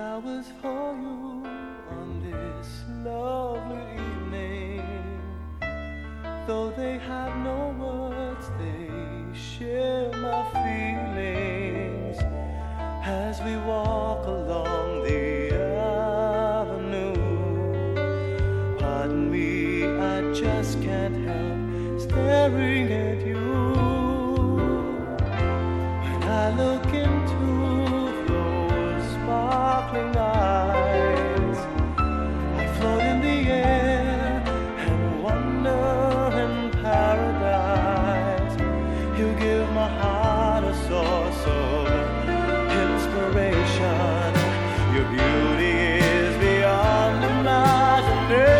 flowers for you on this lovely evening. Though they have no words, they share my feelings as we walk along the avenue. Pardon me, I just can't help staring at you. Sunday.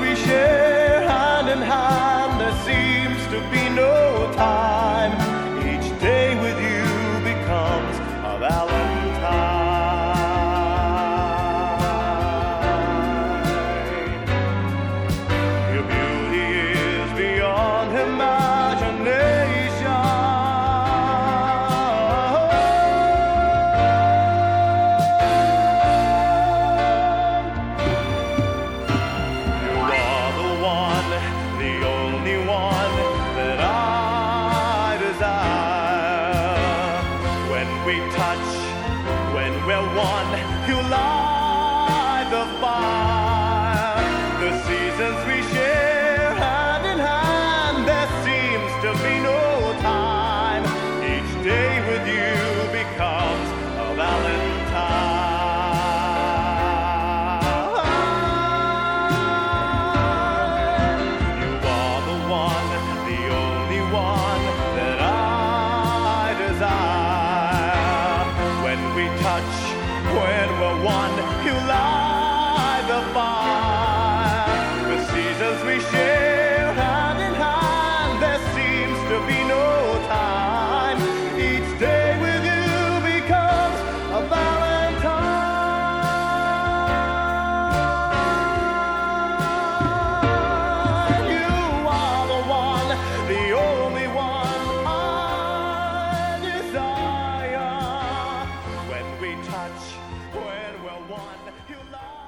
we share hand in hand, there seems to be no time. we touch. When we're one, you light the fire. The seasons we share hand in hand, there seems to be no time. Each day with you becomes. when we're one, you love. touch, when we're one, you love.